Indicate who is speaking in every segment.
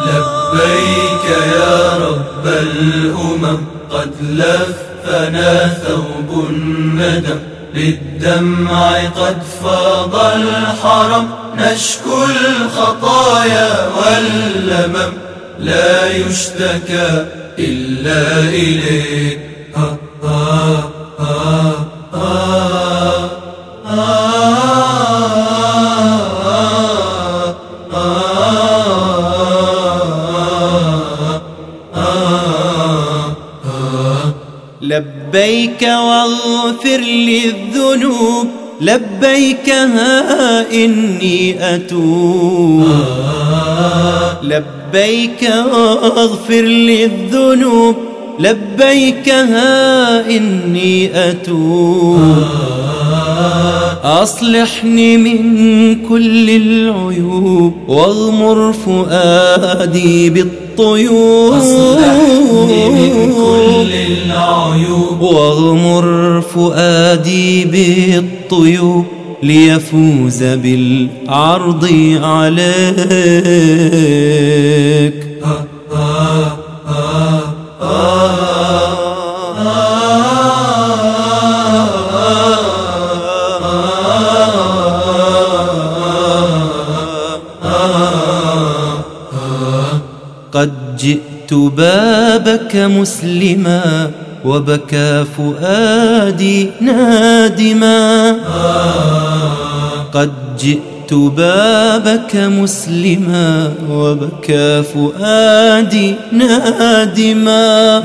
Speaker 1: لبيك يا رب الأمم. قد لفنا ثوب الندم بالدمع قد فاض الحرم نشكو الخطايا واللمم لا يشتكى إلا إليك. آه آه.
Speaker 2: لبيك واغفر للذنوب لبيك ها إني أتوب. لبيك واغفر للذنوب لبيك ها إني أتوب. أصلحني من كل العيوب وأغمر فؤادي بالطيوب
Speaker 1: أصلحني من كل العيوب.
Speaker 2: وأغمر فؤادي بالطيوب ليفوز بالعرض عليك. قد جئت بابك مسلما وبكى فؤادي نادما. قد جئت بابك مسلما وبكى فؤادي نادما.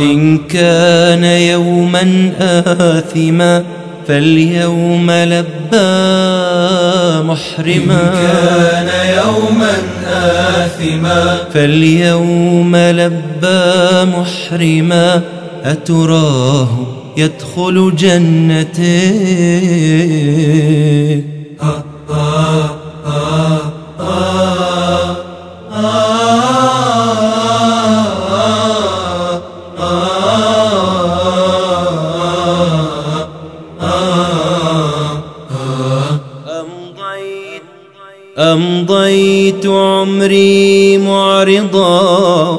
Speaker 2: إن كان يوما آثما فاليوم لبى محرما.
Speaker 1: كان يوما آثما.
Speaker 2: فاليوم لبى محرما. أتراه يدخل جنته أمضيت أمضيت عمري معرضا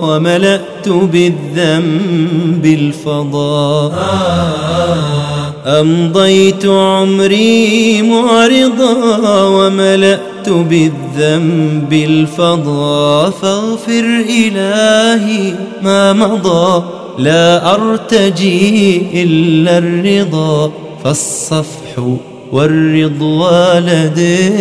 Speaker 2: وملأت بالذنب الفضاء أمضيت عمري معرضا وملأت بالذنب الفضاء فاغفر إلهي ما مضى لا أرتجي إلا الرضا. فالصفح والرضوان لديك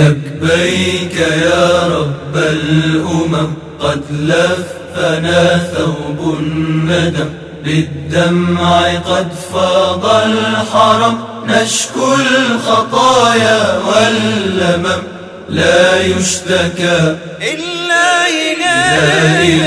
Speaker 1: لبيك يا رب الأمم قد لفنا ثوب الندم بالدمع قد فاض الحرم نشكو الخطايا واللمم. لا يشتكى
Speaker 2: إلا
Speaker 1: إليك.